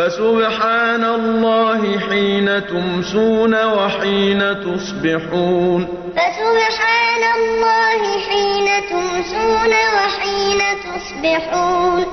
فسبحان الله حين تمسون وحين تصبحون. فسبحان الله حين تمسون وحين تصبحون.